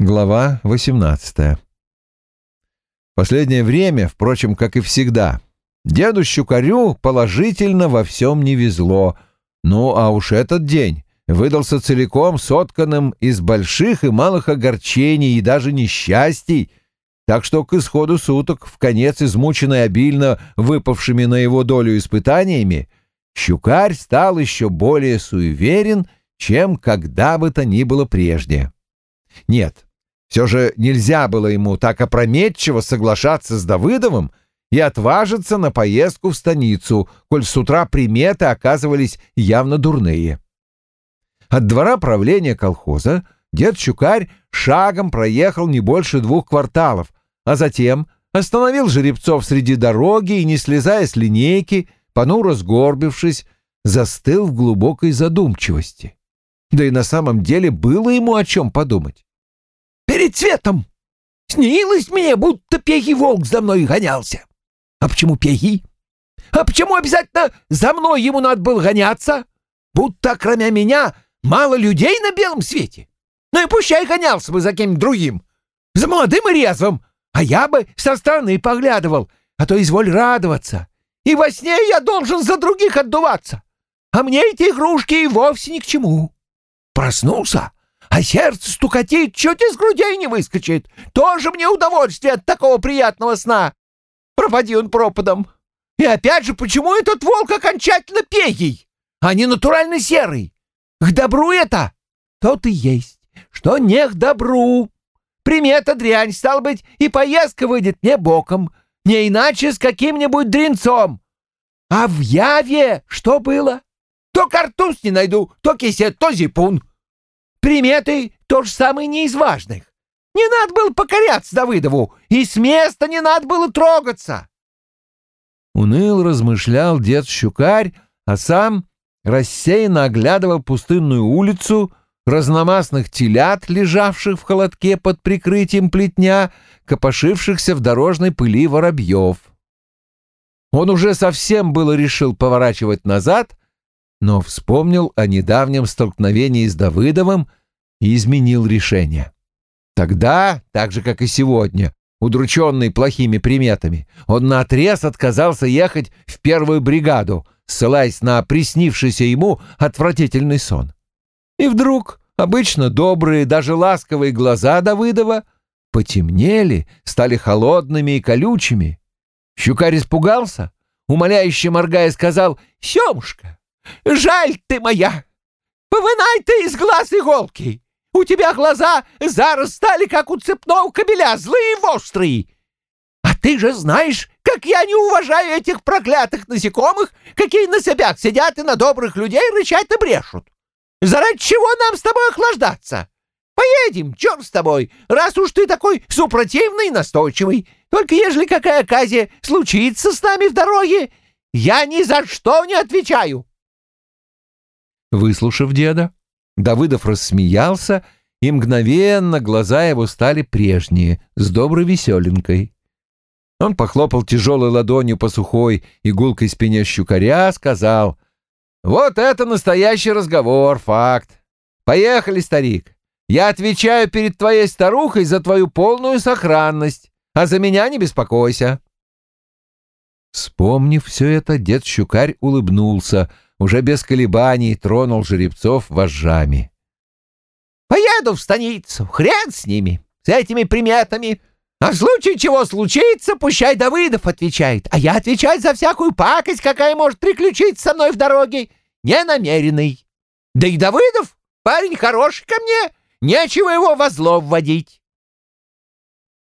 Глава 18 Последнее время, впрочем, как и всегда, деду Щукарю положительно во всем не везло. Ну, а уж этот день выдался целиком сотканным из больших и малых огорчений и даже несчастий, так что к исходу суток, в конец измученный обильно выпавшими на его долю испытаниями, Щукарь стал еще более суеверен, чем когда бы то ни было прежде. Нет, все же нельзя было ему так опрометчиво соглашаться с Давыдовым и отважиться на поездку в станицу, коль с утра приметы оказывались явно дурные. От двора правления колхоза дед Щукарь шагом проехал не больше двух кварталов, а затем остановил жеребцов среди дороги и, не слезая с линейки, понуро сгорбившись, застыл в глубокой задумчивости. Да и на самом деле было ему о чем подумать перед цветом. Снилось мне, будто пегий волк за мной гонялся. А почему пегий? А почему обязательно за мной ему надо было гоняться? Будто, кроме меня, мало людей на белом свете. Ну и пущай гонялся бы за кем-нибудь другим. За молодым и резвым. А я бы со стороны поглядывал, а то изволь радоваться. И во сне я должен за других отдуваться. А мне эти игрушки и вовсе ни к чему. Проснулся, а сердце стукатит, чуть из грудей не выскочит. Тоже мне удовольствие от такого приятного сна. Пропади он пропадом. И опять же, почему этот волк окончательно пегий, а не натурально серый? К добру это? Тот и есть, что не к добру. Примета дрянь, стал быть, и поездка выйдет не боком, не иначе с каким-нибудь дренцом. А в Яве что было? То картуз не найду, то кисет, то зипун. Приметы то же самое не из важных. Не надо было покоряться Давыдову, и с места не надо было трогаться. Уныл размышлял дед Щукарь, а сам рассеянно оглядывал пустынную улицу, разномастных телят, лежавших в холодке под прикрытием плетня, копошившихся в дорожной пыли воробьев. Он уже совсем было решил поворачивать назад, но вспомнил о недавнем столкновении с Давыдовым и изменил решение. Тогда, так же, как и сегодня, удрученный плохими приметами, он наотрез отказался ехать в первую бригаду, ссылаясь на приснившийся ему отвратительный сон. И вдруг обычно добрые, даже ласковые глаза Давыдова потемнели, стали холодными и колючими. Щукарь испугался, умоляюще моргая, сказал «Семушка, Жаль ты моя! Повынай ты из глаз иголки! У тебя глаза зараз стали, как у цепного кобеля, злые и острые! А ты же знаешь, как я не уважаю этих проклятых насекомых, какие на цепях сидят и на добрых людей рычать и брешут! Заради чего нам с тобой охлаждаться? Поедем, черт с тобой, раз уж ты такой супротивный и настойчивый. Только ежели какая оказия случится с нами в дороге, я ни за что не отвечаю. Выслушав деда, Давыдов рассмеялся, и мгновенно глаза его стали прежние, с доброй веселенькой. Он похлопал тяжелой ладонью по сухой игулкой спине щукаря, сказал, «Вот это настоящий разговор, факт. Поехали, старик. Я отвечаю перед твоей старухой за твою полную сохранность, а за меня не беспокойся». Вспомнив все это, дед Щукарь улыбнулся — уже без колебаний тронул жеребцов вожжами. «Поеду в станицу, хрен с ними, с этими приметами. А в случае чего случится, пущай Давыдов отвечает, а я отвечать за всякую пакость, какая может приключиться со мной в дороге, не намеренный. Да и Давыдов, парень хороший ко мне, нечего его во зло вводить».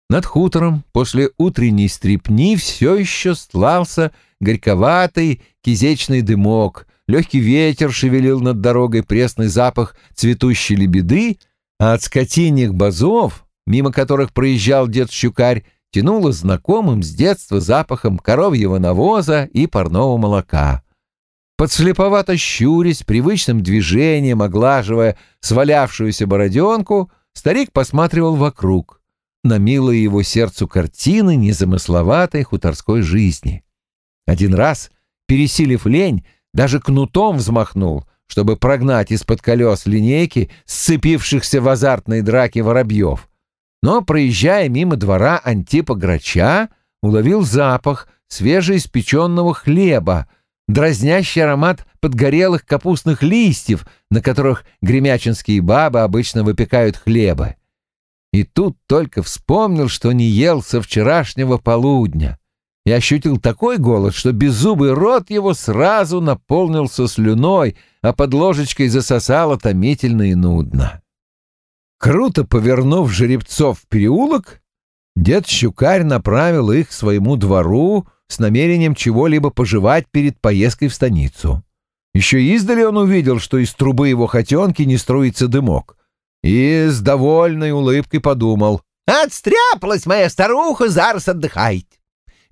Над хутором после утренней стрепни все еще слался горьковатый кизечный дымок, легкий ветер шевелил над дорогой пресный запах цветущей лебеды, а от скотиньих базов, мимо которых проезжал дед Щукарь, тянуло знакомым с детства запахом коровьего навоза и парного молока. Подслеповато щурясь, привычным движением оглаживая свалявшуюся бороденку, старик посматривал вокруг, на милые его сердцу картины незамысловатой хуторской жизни. Один раз, пересилив лень, даже кнутом взмахнул, чтобы прогнать из-под колес линейки сцепившихся в азартной драке воробьев, но, проезжая мимо двора Антипа Грача, уловил запах свежеиспеченного хлеба, дразнящий аромат подгорелых капустных листьев, на которых гремячинские бабы обычно выпекают хлебы. И тут только вспомнил, что не ел со вчерашнего полудня, и ощутил такой голод, что беззубый рот его сразу наполнился слюной, а под ложечкой засосало томительно и нудно. Круто повернув жеребцов в переулок, дед Щукарь направил их к своему двору с намерением чего-либо пожевать перед поездкой в станицу. Еще издали он увидел, что из трубы его хотенки не струится дымок, и с довольной улыбкой подумал. «Отстряпалась моя старуха, зараз отдыхает.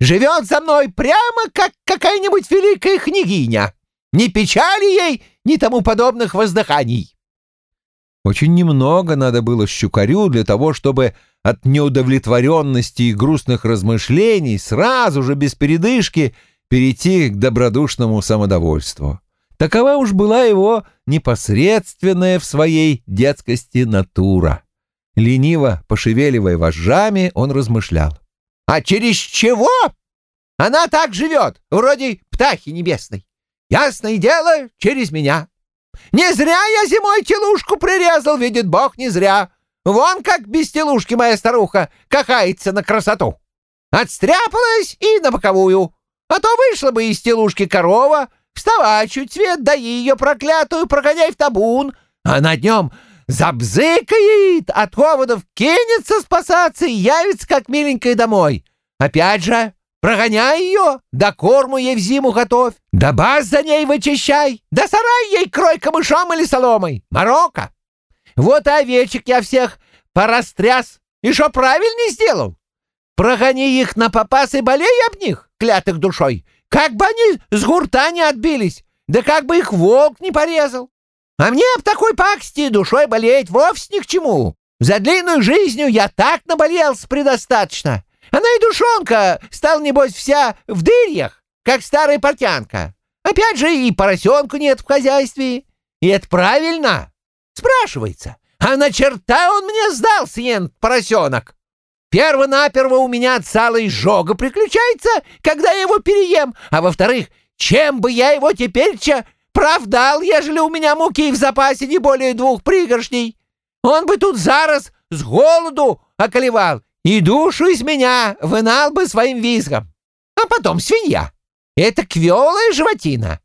Живет за мной прямо как какая-нибудь великая княгиня. Ни печали ей, ни тому подобных воздыханий». Очень немного надо было щукарю для того, чтобы от неудовлетворенности и грустных размышлений сразу же без передышки перейти к добродушному самодовольству. Такова уж была его непосредственная в своей детскости натура. Лениво пошевеливая вожжами, он размышлял. «А через чего? Она так живет, вроде птахи небесной. Ясное дело, через меня. Не зря я зимой телушку прирезал, видит Бог, не зря. Вон как без телушки моя старуха кахается на красоту. Отстряпалась и на боковую. А то вышла бы из телушки корова, Вставай чуть свет, дай ее проклятую, прогоняй в табун. Она днем забзыкает, от холодов кинется спасаться и явится, как миленькая, домой. Опять же, прогоняй ее, да корму ей в зиму готовь, да баз за ней вычищай, да сарай ей крой камышом или соломой. Марокко. Вот овечек я всех порастряс, и что правильно сделал? Прогони их на попас и болей об них, клятых душой, как бы они с гурта не отбились, да как бы их волк не порезал. А мне об такой пакости душой болеть вовсе ни к чему. За длинную жизнью я так наболелся предостаточно. Она и душонка стала, небось, вся в дырьях, как старая портянка. Опять же, и поросенку нет в хозяйстве. И это правильно? Спрашивается. А на черта он мне сдался, ен поросенок? Перво-наперво у меня сала изжога приключается, когда я его переем, а во-вторых, чем бы я его теперь-че правдал, ежели у меня муки в запасе не более двух пригоршней? Он бы тут зараз с голоду околевал и душу из меня вынал бы своим визгом. А потом свинья. Это квелая животина.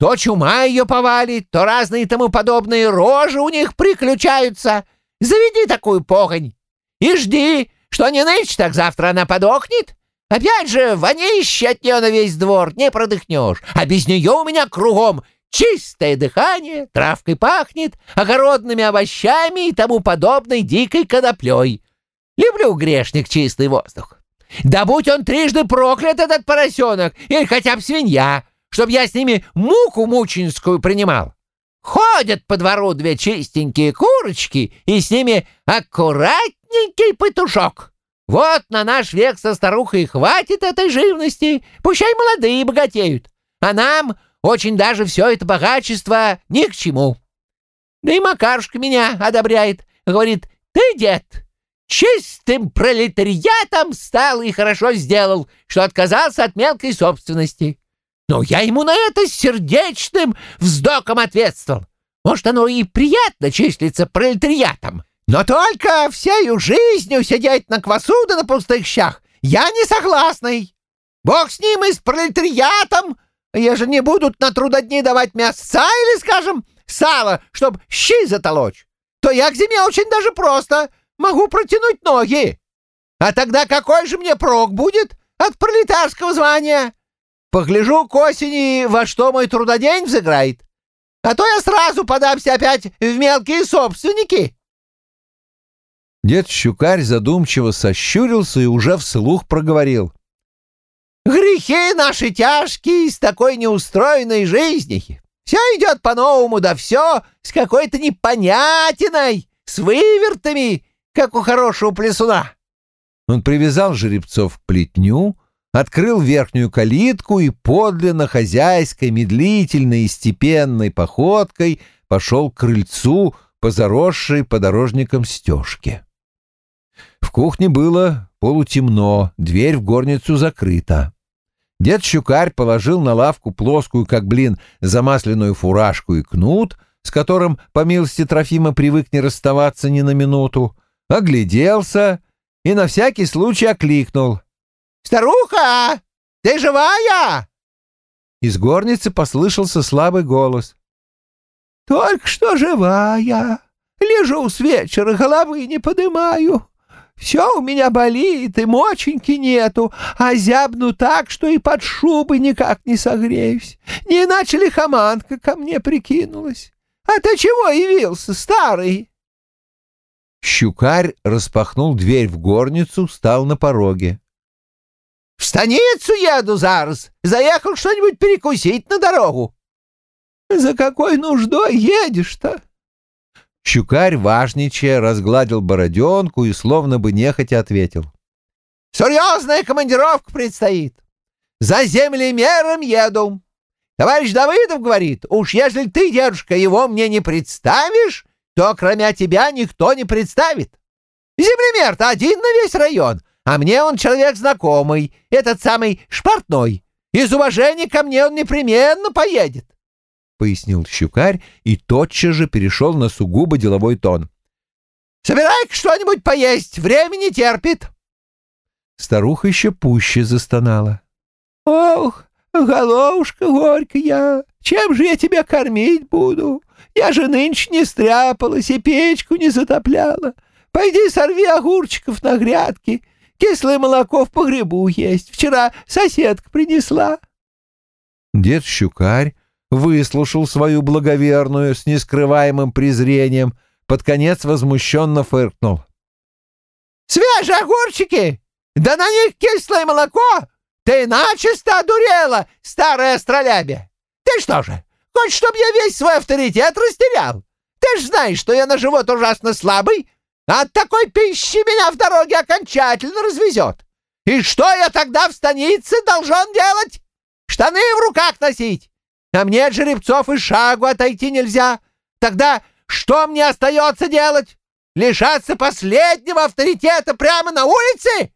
То чума ее повалит, то разные тому подобные рожи у них приключаются. Заведи такую погонь и жди, что не нынче, так завтра она подохнет. Опять же, вонище от нее на весь двор не продыхнешь, а без нее у меня кругом чистое дыхание, травкой пахнет, огородными овощами и тому подобной дикой коноплей. Люблю, грешник, чистый воздух. Да будь он трижды проклят, этот поросенок, или хотя бы свинья, чтоб я с ними муку мученскую принимал. Ходят по двору две чистенькие курочки, и с ними аккуратненький петушок. Вот на наш век со старухой хватит этой живности, пущай молодые богатеют, а нам очень даже все это богачество ни к чему. Да и Макарушка меня одобряет, говорит, ты, дед, чистым пролетариатом стал и хорошо сделал, что отказался от мелкой собственности. Но я ему на это сердечным вздохом ответствовал. Может, оно и приятно числиться пролетариатом, но только всею жизнью сидеть на квасу да на пустых щах я не согласный. Бог с ним и с пролетариатом, еже не будут на трудодни давать мясца или, скажем, сало, чтоб щи затолочь, то я к зиме очень даже просто могу протянуть ноги. А тогда какой же мне прок будет от пролетарского звания? Погляжу к осени, во что мой трудодень взыграет. А то я сразу подамся опять в мелкие собственники. Дед Щукарь задумчиво сощурился и уже вслух проговорил. «Грехи наши тяжкие с такой неустроенной жизни. Все идет по-новому, да все с какой-то непонятиной, с вывертами, как у хорошего плесуна». Он привязал жеребцов к плетню, открыл верхнюю калитку и подлинно хозяйской, медлительной и степенной походкой пошел к крыльцу по заросшей подорожникам стежке. В кухне было полутемно, дверь в горницу закрыта. Дед Щукарь положил на лавку плоскую, как блин, замасленную фуражку и кнут, с которым, по милости Трофима, привык не расставаться ни на минуту, огляделся и на всякий случай окликнул. «Старуха, ты живая?» Из горницы послышался слабый голос. «Только что живая. Лежу с вечера, головы не подымаю. Все у меня болит, и моченьки нету, а зябну так, что и под шубы никак не согреюсь. Не иначе лихоманка ко мне прикинулась. А ты чего явился, старый?» Щукарь распахнул дверь в горницу, встал на пороге. «В станицу еду зараз. Заехал что-нибудь перекусить на дорогу». «За какой нуждой едешь-то?» Щукарь, важничая, разгладил бороденку и словно бы нехотя ответил. «Серьезная командировка предстоит. За землемером еду. Товарищ Давыдов говорит, уж если ты, дедушка, его мне не представишь, то кроме тебя никто не представит. Землемер-то один на весь район, а мне он человек знакомый, этот самый Шпортной. Из уважения ко мне он непременно поедет пояснил щукарь и тотчас же перешел на сугубо деловой тон. «Собирай-ка что-нибудь поесть, время не терпит!» Старуха еще пуще застонала. «Ох, головушка горькая, чем же я тебя кормить буду? Я же нынче не стряпалась и печку не затопляла. Пойди сорви огурчиков на грядке, кислое молоко в погребу есть, вчера соседка принесла». Дед Щукарь выслушал свою благоверную с нескрываемым презрением, под конец возмущенно фыркнул. «Свежие огурчики! Да на них кислое молоко! Ты начисто одурела, старая астролябия! Ты что же, хочешь, чтобы я весь свой авторитет растерял? Ты ж знаешь, что я на живот ужасно слабый, а от такой пищи меня в дороге окончательно развезет. И что я тогда в станице должен делать? Штаны в руках носить, а мне от жеребцов и шагу отойти нельзя. Тогда что мне остается делать? Лишаться последнего авторитета прямо на улице?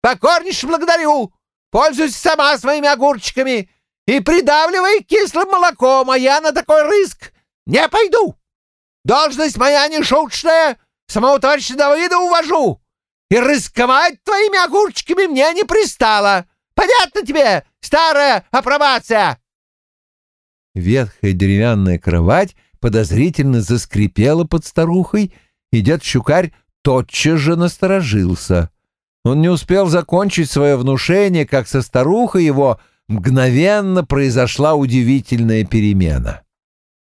Покорнейше благодарю. Пользуйся сама своими огурчиками и придавливай кислым молоком, а я на такой риск не пойду. Должность моя не шуточная, самого товарища Давыда увожу. И рисковать твоими огурчиками мне не пристало. Понятно тебе, старая апробация?» Ветхая деревянная кровать подозрительно заскрипела под старухой, и дед Щукарь тотчас же насторожился. Он не успел закончить свое внушение, как со старухой его мгновенно произошла удивительная перемена.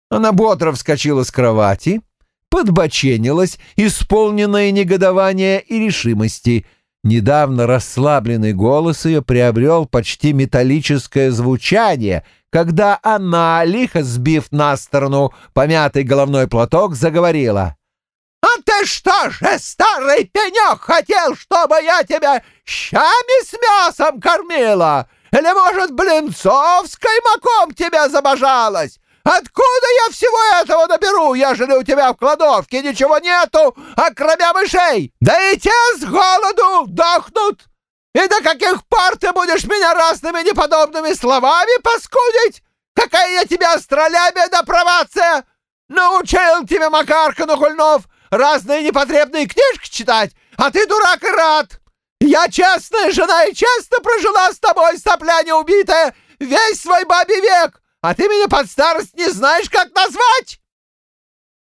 Она бодро вскочила с кровати, подбоченилась, исполненная негодования и решимости. Недавно расслабленный голос ее приобрел почти металлическое звучание — когда она, лихо сбив на сторону помятый головной платок, заговорила. «А ты что же, старый пенек, хотел, чтобы я тебя щами с мясом кормила? Или, может, блинцов с каймаком тебя забожалась? Откуда я всего этого наберу, ежели у тебя в кладовке ничего нету, кроме мышей? Да и те с голоду дохнут!» И до каких пор ты будешь меня разными неподобными словами паскудить? Какая я тебя астролябия да провация! Научил тебя Макарка Нухульнов разные непотребные книжки читать, а ты дурак и рад! Я честная жена и честно прожила с тобой, сопля неубитая, весь свой бабий век, а ты меня под старость не знаешь, как назвать!»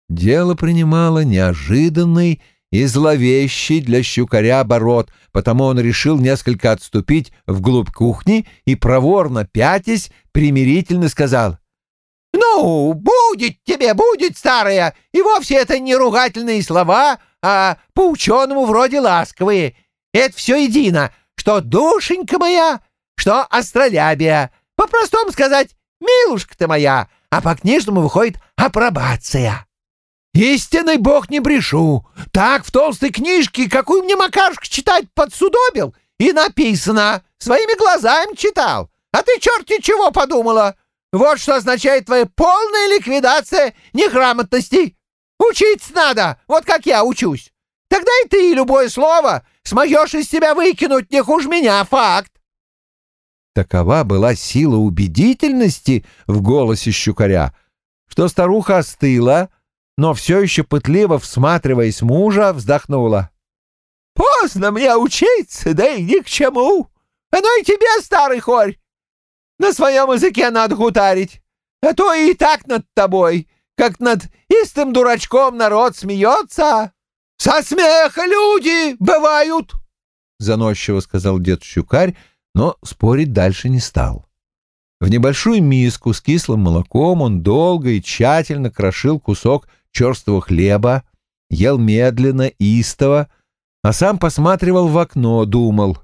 Дело принимало неожиданный и зловещий для щукаря оборот, потому он решил несколько отступить вглубь кухни и, проворно пятясь, примирительно сказал. «Ну, будет тебе, будет, старая, и вовсе это не ругательные слова, а по-ученому вроде ласковые. Это все едино, что душенька моя, что астролябия. По-простому сказать, милушка ты моя, а по-книжному выходит апробация». Истинный бог не брешу. Так в толстой книжке, какую мне Макарушка читать подсудобил, и написано. Своими глазами читал. А ты черти чего подумала? Вот что означает твоя полная ликвидация неграмотности. Учиться надо, вот как я учусь. Тогда и ты любое слово смоешь из себя выкинуть не хуже меня, факт. Такова была сила убедительности в голосе щукаря, что старуха остыла, но все еще пытливо всматриваясь мужа, вздохнула. «Поздно мне учиться, да и ни к чему. Оно и тебе, старый хорь. На своем языке надо гутарить, а то и так над тобой, как над истым дурачком народ смеется. Со смеха люди бывают!» Заносчиво сказал дед Щукарь, но спорить дальше не стал. В небольшую миску с кислым молоком он долго и тщательно крошил кусок черствого хлеба, ел медленно, истово, а сам посматривал в окно, думал.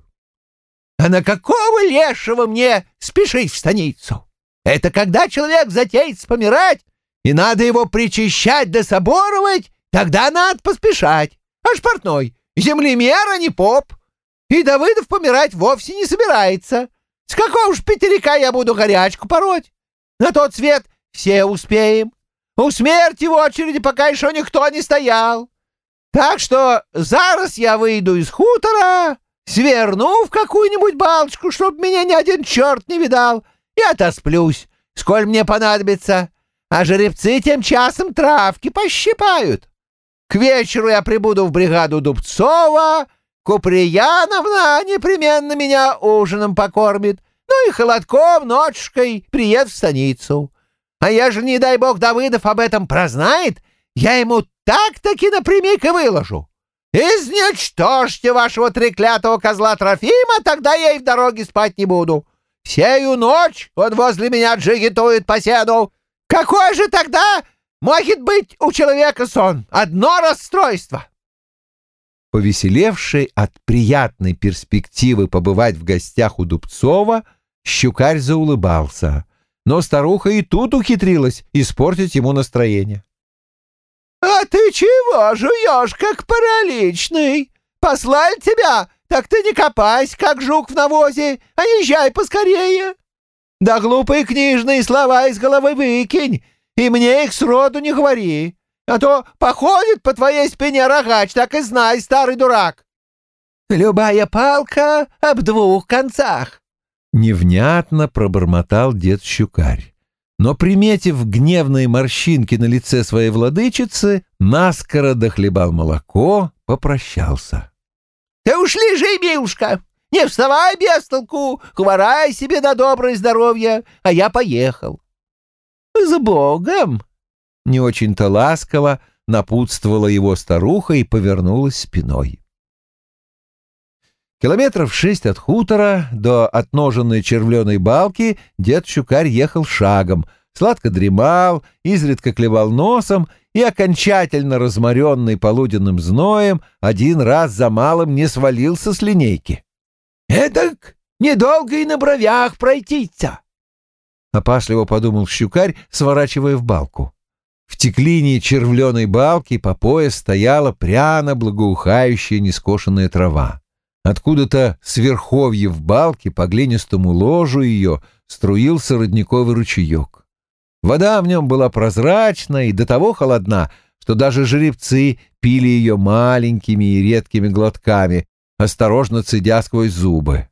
«А на какого лешего мне спешить в станицу? Это когда человек затеет помирать, и надо его причащать да соборовать, тогда надо поспешать. Аж портной, землемер, а не поп. И Давыдов помирать вовсе не собирается. С какого ж пятерика я буду горячку пороть? На тот свет все успеем. У смерти в очереди пока еще никто не стоял. Так что зараз я выйду из хутора, сверну в какую-нибудь балочку, чтоб меня ни один черт не видал, и отосплюсь, сколь мне понадобится. А жеребцы тем часом травки пощипают. К вечеру я прибуду в бригаду Дубцова, Куприяновна непременно меня ужином покормит, ну и холодком ночкой приедет в станицу. А я же, не дай бог, Давыдов об этом прознает, я ему так-таки напрямик и выложу. Изничтожьте вашего треклятого козла Трофима, тогда я и в дороге спать не буду. Всею ночь он возле меня джигитует по седу. Какой же тогда может быть у человека сон? Одно расстройство. Повеселевший от приятной перспективы побывать в гостях у Дубцова, щукарь заулыбался, но старуха и тут ухитрилась испортить ему настроение. «А ты чего жуешь, как параличный? Послали тебя, так ты не копайся, как жук в навозе, а езжай поскорее. Да глупые книжные слова из головы выкинь, и мне их сроду не говори а то походит по твоей спине рогач, так и знай, старый дурак. Любая палка об двух концах. Невнятно пробормотал дед Щукарь. Но, приметив гневные морщинки на лице своей владычицы, наскоро дохлебал молоко, попрощался. — Ты уж лежи, милушка, не вставай без толку, хворай себе на доброе здоровье, а я поехал. — С Богом! Не очень-то ласково напутствовала его старуха и повернулась спиной. Километров шесть от хутора до отноженной червленой балки дед Щукарь ехал шагом, сладко дремал, изредка клевал носом и, окончательно разморенный полуденным зноем, один раз за малым не свалился с линейки. «Эдак недолго и на бровях пройтиться!» — опасливо подумал Щукарь, сворачивая в балку. В теклине червленой балки по пояс стояла пряно благоухающая нескошенная трава. Откуда-то с верховья в балке по глинистому ложу ее струился родниковый ручеек. Вода в нем была прозрачна и до того холодна, что даже жеребцы пили ее маленькими и редкими глотками, осторожно цедя сквозь зубы.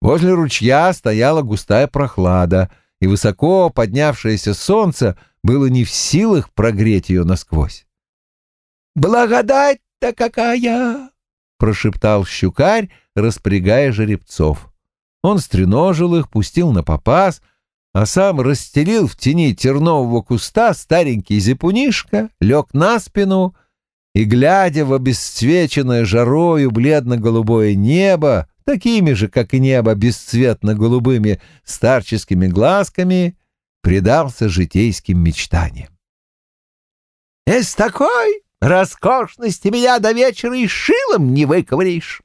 Возле ручья стояла густая прохлада, и высоко поднявшееся солнце было не в силах прогреть ее насквозь. «Благодать-то какая!» — прошептал щукарь, распрягая жеребцов. Он стреножил их, пустил на попас, а сам расстелил в тени тернового куста старенький зипунишка, лег на спину и, глядя в обесцвеченное жарою бледно-голубое небо, такими же, как и небо, бесцветно-голубыми старческими глазками, предался житейским мечтаниям. «Из такой роскошности меня до вечера и шилом не выковыришь.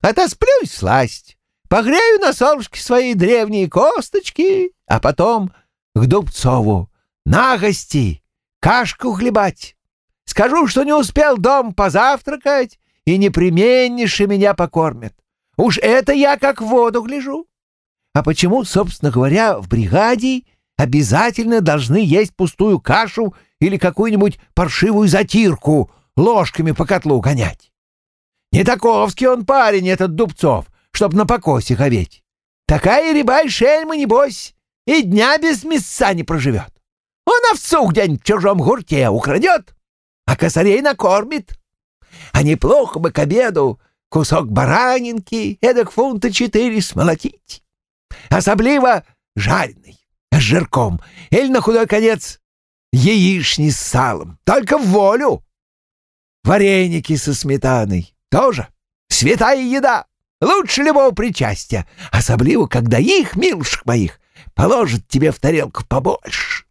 Отосплюсь сласть, погрею на солнышке свои древние косточки, а потом к Дубцову на гости кашку хлебать. Скажу, что не успел дом позавтракать, и непременнейше меня покормят. Уж это я как в воду гляжу. А почему, собственно говоря, в бригаде обязательно должны есть пустую кашу или какую-нибудь паршивую затирку, ложками по котлу гонять. Не таковский он парень, этот Дубцов, чтоб на покосе ховеть. Такая рябая шельма, небось, и дня без мяса не проживет. Он овцу где-нибудь в чужом гурте украдет, а косарей накормит. А неплохо бы к обеду кусок баранинки, эдак фунта четыре смолотить. Особливо жареный, с жирком, или на худой конец яични с салом, только в волю. Вареники со сметаной. Тоже. Святая еда, лучше любого причастия, особливо, когда их, милушек моих, положат тебе в тарелку побольше.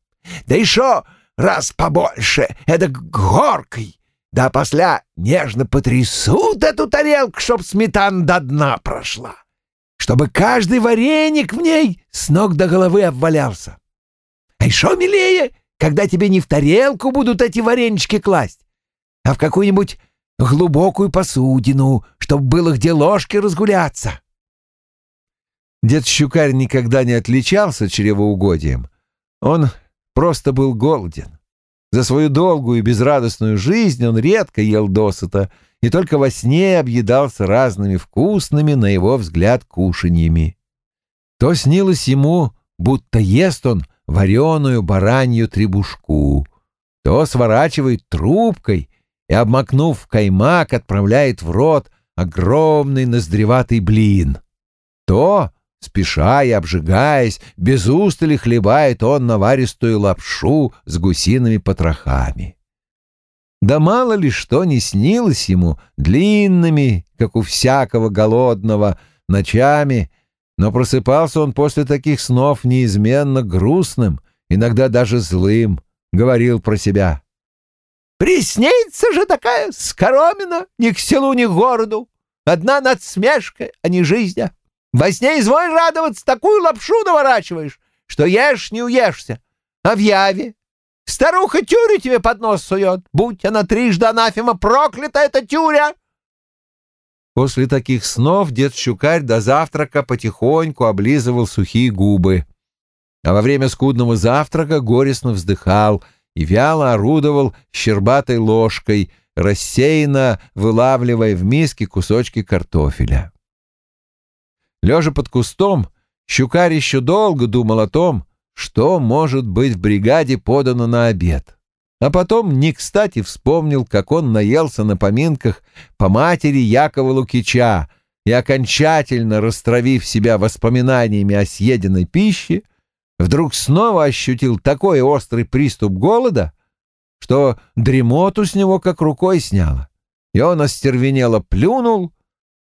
Да еще раз побольше, это горкой, да после нежно потрясут эту тарелку, чтоб сметана до дна прошла, чтобы каждый вареник в ней с ног до головы обвалялся. А еще милее, когда тебе не в тарелку будут эти варенички класть, а в какую-нибудь глубокую посудину, чтобы было где ложки разгуляться. Дед Щукарь никогда не отличался чревоугодием. Он просто был голоден. За свою долгую и безрадостную жизнь он редко ел досыта и только во сне объедался разными вкусными, на его взгляд, кушаньями. То снилось ему, будто ест он вареную баранью требушку, то сворачивает трубкой и, обмакнув каймак, отправляет в рот огромный ноздреватый блин, то Спеша и обжигаясь, без устали хлебает он наваристую лапшу с гусиными потрохами. Да мало ли что не снилось ему длинными, как у всякого голодного, ночами, но просыпался он после таких снов неизменно грустным, иногда даже злым, говорил про себя. «Приснится же такая скоромина ни к селу, ни к городу, одна надсмешка, а не жизнь». Во сне изволь радоваться, такую лапшу наворачиваешь, что ешь не уешься. А в яве старуха тюрю тебе под нос сует. Будь она трижды анафема проклята, эта тюря!» После таких снов дед Щукарь до завтрака потихоньку облизывал сухие губы. А во время скудного завтрака горестно вздыхал и вяло орудовал щербатой ложкой, рассеянно вылавливая в миске кусочки картофеля. Лежа под кустом, Щукарь еще долго думал о том, что может быть в бригаде подано на обед. А потом не кстати вспомнил, как он наелся на поминках по матери Якова Лукича и, окончательно растравив себя воспоминаниями о съеденной пище, вдруг снова ощутил такой острый приступ голода, что дремоту с него как рукой сняло, и он остервенело плюнул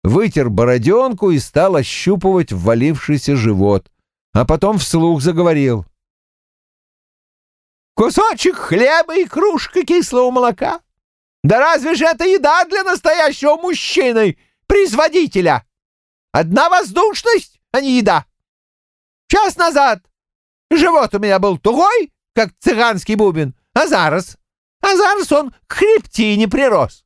вытер бороденку и стал ощупывать ввалившийся живот, а потом вслух заговорил. «Кусочек хлеба и кружка кислого молока? Да разве же это еда для настоящего мужчины, производителя? Одна воздушность, а не еда. Час назад живот у меня был тугой, как цыганский бубен, а зараз, а зараз он к хребтине прирос.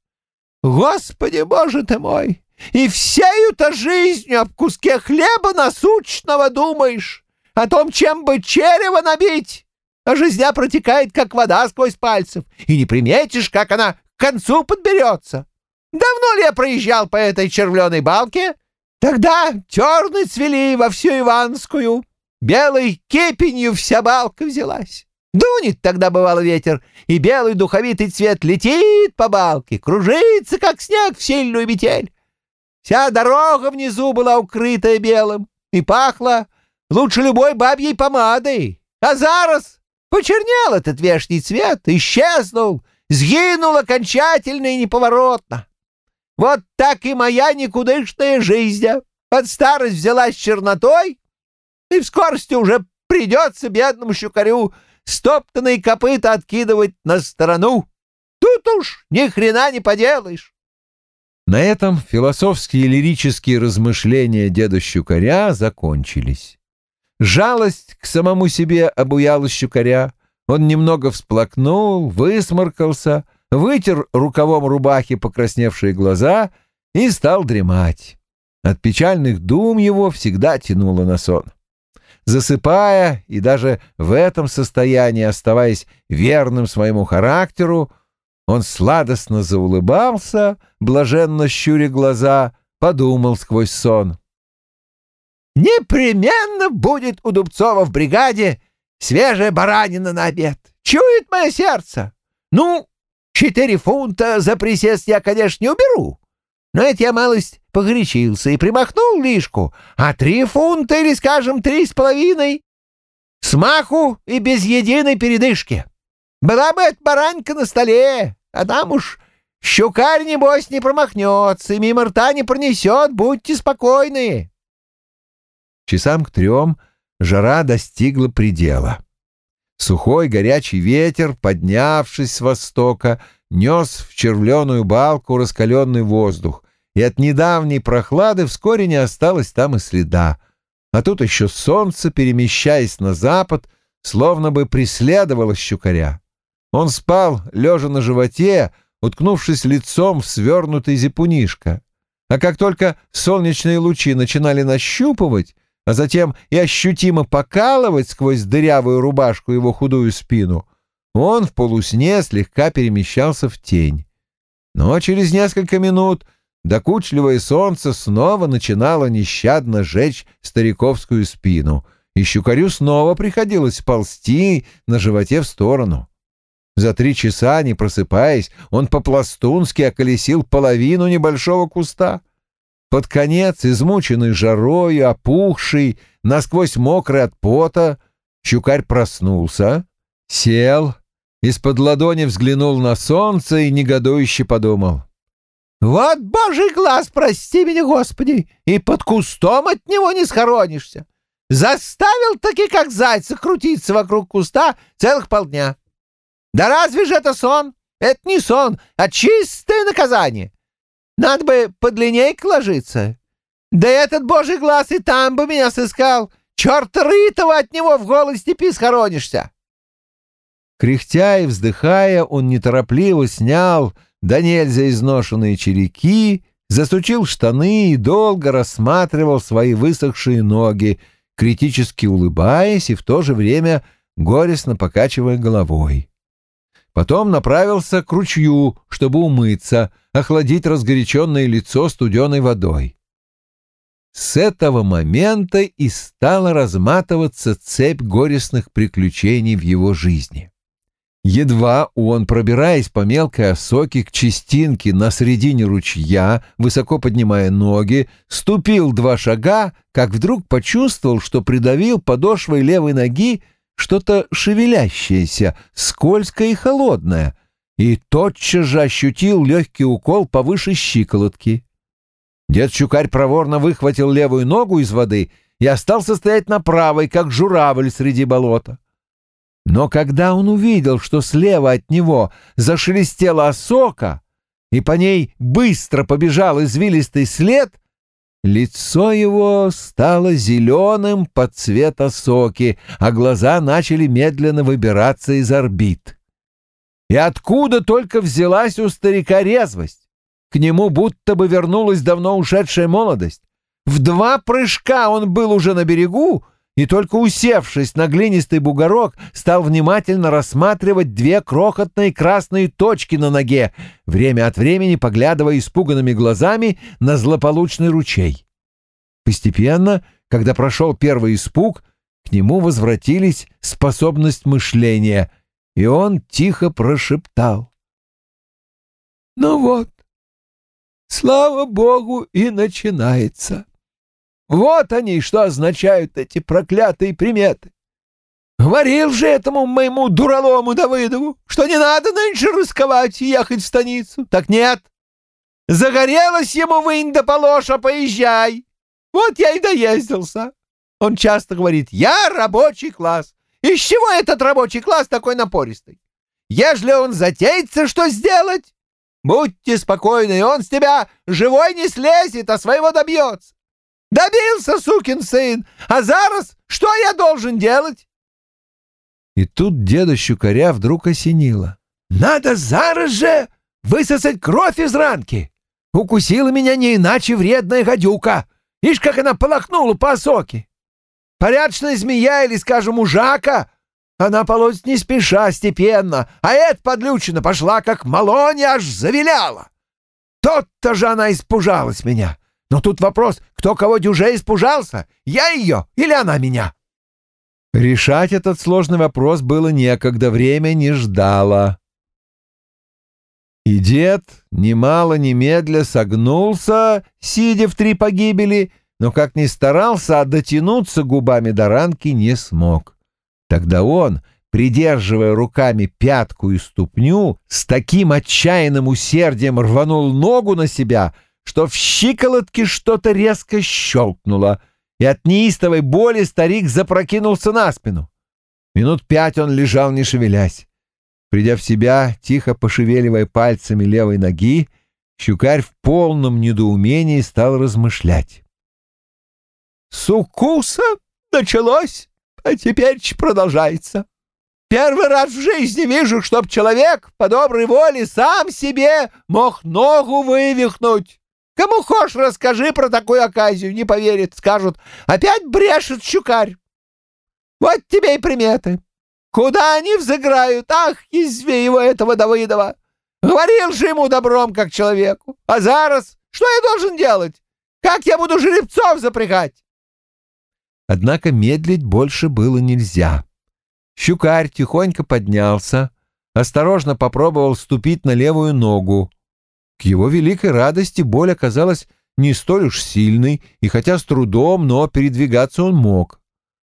Господи, боже ты мой!» И всею-то жизнью об куске хлеба насущного думаешь, о том, чем бы черево набить. А жизня протекает, как вода сквозь пальцев, и не приметишь, как она к концу подберется. Давно ли я проезжал по этой червленой балке? Тогда терны цвели во всю Иванскую, белой кепенью вся балка взялась. Дунет тогда, бывал ветер, и белый духовитый цвет летит по балке, кружится, как снег в сильную метель. Вся дорога внизу была укрытая белым и пахла лучше любой бабьей помадой. А зараз почернел этот вешний цвет, исчезнул, сгинул окончательно и неповоротно. Вот так и моя никудышная жизнь под старость взялась чернотой, и в скорости уже придется бедному щукарю стоптанные копыта откидывать на сторону. Тут уж ни хрена не поделаешь. На этом философские и лирические размышления деда Щукаря закончились. Жалость к самому себе обуяла Щукаря. Он немного всплакнул, высморкался, вытер рукавом рубахи покрасневшие глаза и стал дремать. От печальных дум его всегда тянуло на сон. Засыпая и даже в этом состоянии оставаясь верным своему характеру, Он сладостно заулыбался, блаженно щуря глаза, подумал сквозь сон. «Непременно будет у Дубцова в бригаде свежая баранина на обед. Чует мое сердце. Ну, четыре фунта за присест я, конечно, не уберу. Но это я малость погорячился и примахнул лишку. А три фунта или, скажем, три с половиной смаху и без единой передышки. Была бы эта баранька на столе, а там уж щукарь, небось, не промахнется и мимо рта не пронесет, будьте спокойны. Часам к трем жара достигла предела. Сухой горячий ветер, поднявшись с востока, нес в червленую балку раскаленный воздух, и от недавней прохлады вскоре не осталось там и следа. А тут еще солнце, перемещаясь на запад, словно бы преследовало щукаря. Он спал, лежа на животе, уткнувшись лицом в свернутый зипунишко. А как только солнечные лучи начинали нащупывать, а затем и ощутимо покалывать сквозь дырявую рубашку его худую спину, он в полусне слегка перемещался в тень. Но через несколько минут докучливое солнце снова начинало нещадно жечь стариковскую спину, и щукарю снова приходилось ползти на животе в сторону. За три часа, не просыпаясь, он по-пластунски околесил половину небольшого куста. Под конец, измученный жарой, опухший, насквозь мокрый от пота, щукарь проснулся, сел, из-под ладони взглянул на солнце и негодующе подумал. «Вот божий глаз, прости меня, Господи, и под кустом от него не схоронишься. Заставил таки, как зайца, крутиться вокруг куста целых полдня. Да разве же это сон? Это не сон, а чистое наказание. Надо бы подлинней ложиться. Да этот божий глаз и там бы меня сыскал. Черт рытого от него в голой степи схоронишься. Кряхтя и вздыхая, он неторопливо снял да нельзя изношенные череки, засучил штаны и долго рассматривал свои высохшие ноги, критически улыбаясь и в то же время горестно покачивая головой. Потом направился к ручью, чтобы умыться, охладить разгоряченное лицо студеной водой. С этого момента и стала разматываться цепь горестных приключений в его жизни. Едва он, пробираясь по мелкой осоке к частинке на середине ручья, высоко поднимая ноги, ступил два шага, как вдруг почувствовал, что придавил подошвой левой ноги что-то шевелящееся, скользкое и холодное, и тотчас же ощутил легкий укол повыше щиколотки. Дед Щукарь проворно выхватил левую ногу из воды и остался стоять на правой, как журавль среди болота. Но когда он увидел, что слева от него зашелестела осока, и по ней быстро побежал извилистый след — Лицо его стало зеленым под цвет осоки, а глаза начали медленно выбираться из орбит. И откуда только взялась у старика резвость? К нему будто бы вернулась давно ушедшая молодость. В два прыжка он был уже на берегу, и только усевшись на глинистый бугорок, стал внимательно рассматривать две крохотные красные точки на ноге, время от времени поглядывая испуганными глазами на злополучный ручей. Постепенно, когда прошел первый испуг, к нему возвратились способность мышления, и он тихо прошептал. «Ну вот, слава Богу, и начинается». Вот они, что означают эти проклятые приметы. Говорил же этому моему дуралому Давыдову, что не надо нынче рисковать и ехать в станицу. Так нет. Загорелось ему вынь да полоша, поезжай. Вот я и доездился. Он часто говорит, я рабочий класс. Из чего этот рабочий класс такой напористый? Ежели он затеется, что сделать? Будьте спокойны, он с тебя живой не слезет, а своего добьется. Добился, сукин сын! А зараз что я должен делать?» И тут деда Щукаря вдруг осенило. «Надо зараз же высосать кровь из ранки! Укусила меня не иначе вредная гадюка! Ишь, как она полохнула по соке! Порядочная змея или, скажем, ужака Она полоть не спеша, степенно, а эта подлючина пошла, как малоня, аж завиляла. Тот-то же она испужалась меня. Но тут вопрос, кто кого дюже испужался, я ее или она меня? Решать этот сложный вопрос было некогда, время не ждало. И дед, немало немедля, согнулся, сидя в три погибели, но как ни старался, а дотянуться губами до ранки не смог. Тогда он, придерживая руками пятку и ступню, с таким отчаянным усердием рванул ногу на себя, что в щиколотке что-то резко щелкнуло, и от неистовой боли старик запрокинулся на спину. Минут пять он лежал, не шевелясь. Придя в себя, тихо пошевеливая пальцами левой ноги, щукарь в полном недоумении стал размышлять. «С укуса началось, а теперь продолжается. Первый раз в жизни вижу, чтоб человек по доброй воле сам себе мог ногу вывихнуть. Кому хочешь, расскажи про такую оказию, не поверит, скажут, опять брешет щукарь. Вот тебе и приметы. Куда они взыграют? Ах, изви его этого Давыдова! Говорил же ему добром, как человеку. А зараз что я должен делать? Как я буду жеребцов запрягать? Однако медлить больше было нельзя. Щукарь тихонько поднялся, осторожно попробовал ступить на левую ногу. К его великой радости боль оказалась не столь уж сильной, и хотя с трудом, но передвигаться он мог.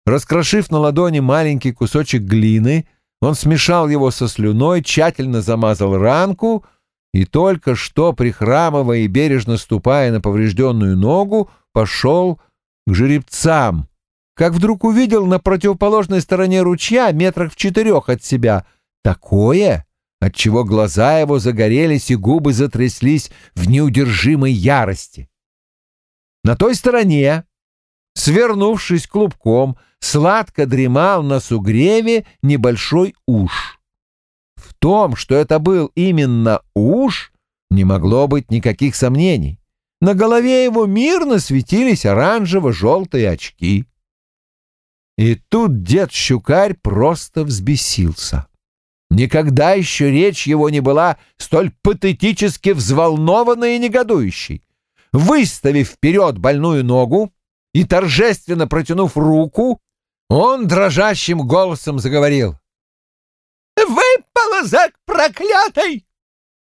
Раскрошив на ладони маленький кусочек глины, он смешал его со слюной, тщательно замазал ранку и только что, прихрамывая и бережно ступая на поврежденную ногу, пошел к жеребцам, как вдруг увидел на противоположной стороне ручья, метрах в четырех от себя, такое, отчего глаза его загорелись и губы затряслись в неудержимой ярости. На той стороне, свернувшись клубком, сладко дремал на сугреве небольшой уж. В том, что это был именно уж, не могло быть никаких сомнений. На голове его мирно светились оранжево-желтые очки. И тут дед Щукарь просто взбесился. Никогда еще речь его не была столь патетически взволнованной и негодующей. Выставив вперед больную ногу и торжественно протянув руку, он дрожащим голосом заговорил. «Выпала за проклятой!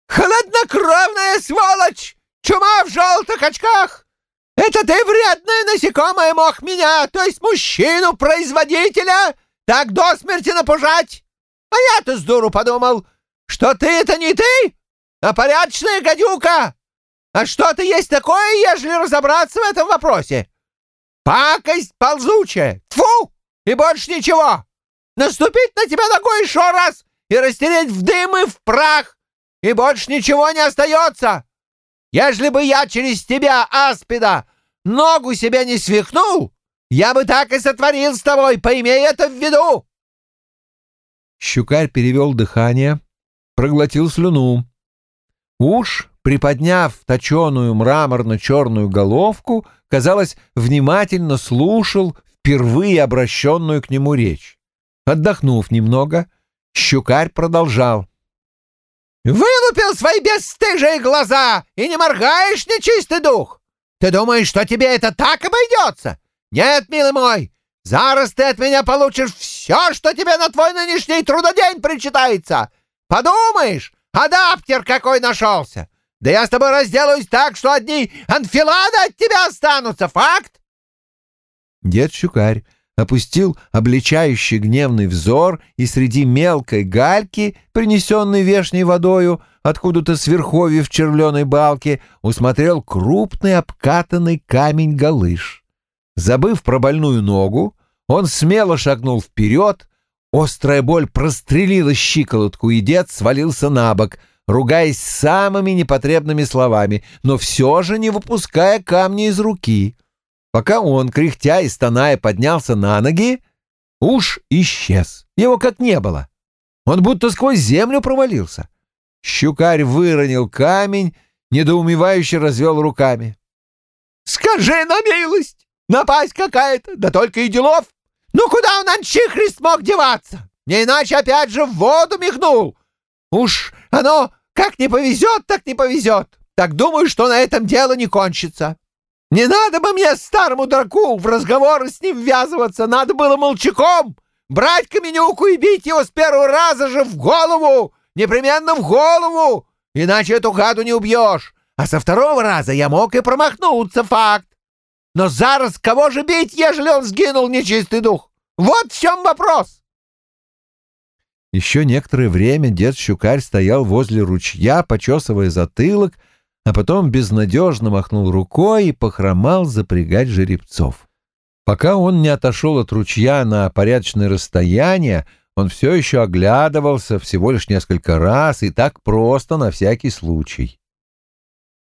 Холоднокровная сволочь! Чума в желтых очках! Это ты, вредное насекомое, мог меня, то есть мужчину-производителя, так до смерти напужать? А я-то с дуру подумал, что ты это не ты, а порядочная гадюка. А что-то есть такое, ежели разобраться в этом вопросе? Пакость ползучая, тфу, и больше ничего. Наступить на тебя ногой еще раз и растереть в дым и в прах, и больше ничего не остается. Ежели бы я через тебя, аспида, ногу себя не свихнул, я бы так и сотворил с тобой, поимей это в виду!» Щукарь перевел дыхание, проглотил слюну. Уж, приподняв точеную мраморно-черную головку, казалось, внимательно слушал впервые обращенную к нему речь. Отдохнув немного, щукарь продолжал. Вылупил свои бесстыжие глаза и не моргаешь, нечистый дух! Ты думаешь, что тебе это так обойдется? Нет, милый мой, зараз ты от меня получишь все, что тебе на твой нынешний трудодень причитается. Подумаешь, адаптер какой нашелся! Да я с тобой разделаюсь так, что одни анфилады от тебя останутся, факт!» Дед Щукарь опустил обличающий гневный взор и среди мелкой гальки, принесенной вешней водою, откуда-то с верховья в червленой балке, усмотрел крупный обкатанный камень-галыш. Забыв про больную ногу, он смело шагнул вперед, острая боль прострелила щиколотку, и дед свалился на бок, ругаясь самыми непотребными словами, но все же не выпуская камни из руки — Пока он, кряхтя и стоная, поднялся на ноги, уж исчез. Его как не было. Он будто сквозь землю провалился. Щукарь выронил камень, недоумевающе развел руками. «Скажи на милость! Напасть какая-то, да только и делов! Ну куда он, анчихрист, мог деваться? Не иначе опять же в воду мигнул. Уж оно как не повезет, так не повезет. Так думаю, что на этом дело не кончится. Не надо бы мне, старому дураку, в разговоры с ним ввязываться. Надо было молчаком брать каменюку и бить его с первого раза же в голову. Непременно в голову. Иначе эту гаду не убьешь. А со второго раза я мог и промахнуться, факт. Но зараз кого же бить, ежели он сгинул нечистый дух? Вот в чем вопрос. Еще некоторое время дед Щукарь стоял возле ручья, почесывая затылок, а потом безнадежно махнул рукой и похромал запрягать жеребцов. Пока он не отошел от ручья на порядочное расстояние, он все еще оглядывался всего лишь несколько раз и так просто на всякий случай.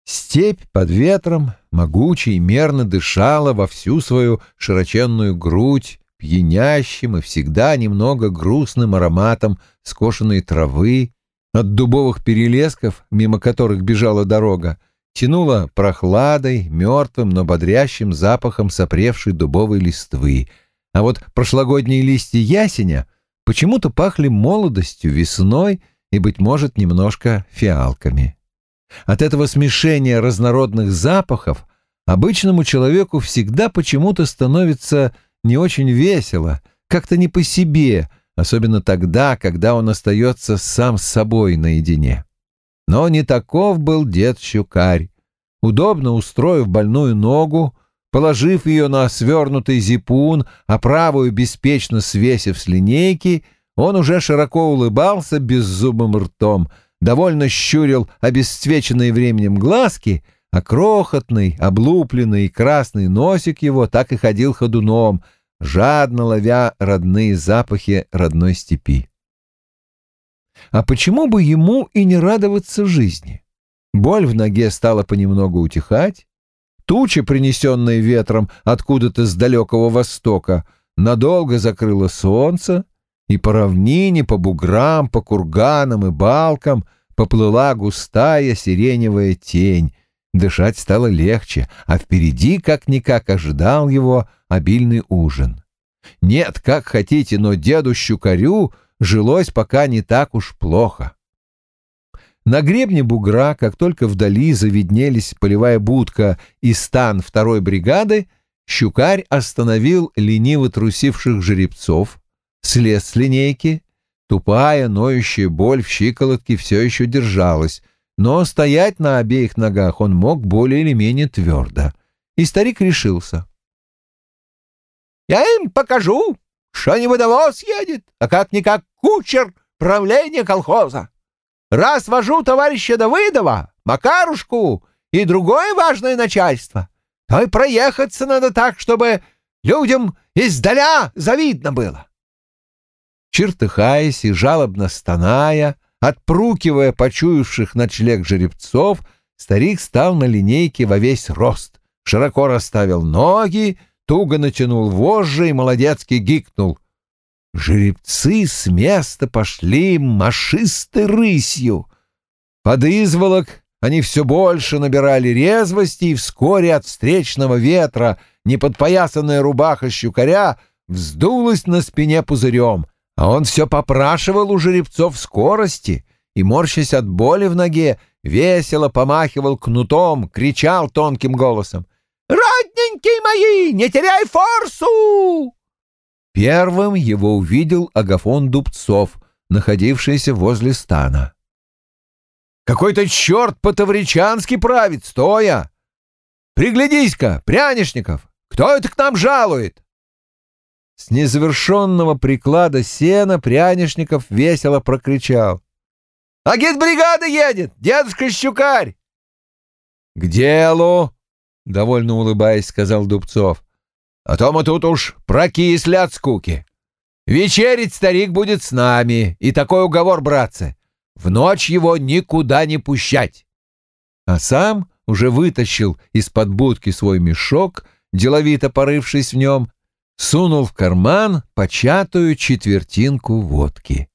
Степь под ветром, могучей и мерно дышала во всю свою широченную грудь, пьянящим и всегда немного грустным ароматом скошенной травы, от дубовых перелесков, мимо которых бежала дорога, тянуло прохладой, мертвым, но бодрящим запахом сопревшей дубовой листвы, а вот прошлогодние листья ясеня почему-то пахли молодостью, весной и, быть может, немножко фиалками. От этого смешения разнородных запахов обычному человеку всегда почему-то становится не очень весело, как-то не по себе, особенно тогда, когда он остается сам с собой наедине. Но не таков был дед Щукарь. Удобно устроив больную ногу, положив ее на свернутый зипун, а правую беспечно свесив с линейки, он уже широко улыбался беззубым ртом, довольно щурил обесцвеченные временем глазки, а крохотный, облупленный красный носик его так и ходил ходуном — жадно ловя родные запахи родной степи. А почему бы ему и не радоваться жизни? Боль в ноге стала понемногу утихать, туча, принесенная ветром откуда-то с далекого востока, надолго закрыла солнце, и по равнине, по буграм, по курганам и балкам поплыла густая сиреневая тень, Дышать стало легче, а впереди как-никак ожидал его обильный ужин. Нет, как хотите, но деду Щукарю жилось пока не так уж плохо. На гребне бугра, как только вдали завиднелись полевая будка и стан второй бригады, Щукарь остановил лениво трусивших жеребцов, слез с линейки. Тупая, ноющая боль в щиколотке все еще держалась — но стоять на обеих ногах он мог более или менее твердо. И старик решился. «Я им покажу, что не водовоз едет, а как-никак кучер правления колхоза. Раз вожу товарища Давыдова, Макарушку и другое важное начальство, то и проехаться надо так, чтобы людям издаля завидно было». Чертыхаясь и жалобно стоная, Отпрукивая почуявших ночлег жеребцов, старик стал на линейке во весь рост, широко расставил ноги, туго натянул вожжи и молодецки гикнул. Жеребцы с места пошли машистой рысью. Под изволок они все больше набирали резвости, и вскоре от встречного ветра неподпоясанная рубаха щукаря вздулась на спине пузырем — а он все попрашивал у жеребцов скорости и, морщась от боли в ноге, весело помахивал кнутом, кричал тонким голосом. «Родненькие мои, не теряй форсу!» Первым его увидел Агафон Дубцов, находившийся возле стана. «Какой-то черт по-тавричански правит, стоя! Приглядись-ка, Прянишников, кто это к нам жалует?» С незавершенного приклада сена Прянишников весело прокричал. «Агитбригада едет! Дедушка Щукарь!» «К делу!» — довольно улыбаясь, сказал Дубцов. «А то мы тут уж прокисли от скуки. Вечерить старик будет с нами, и такой уговор, братцы. В ночь его никуда не пущать!» А сам уже вытащил из-под будки свой мешок, деловито порывшись в нем, сунул в карман початую четвертинку водки.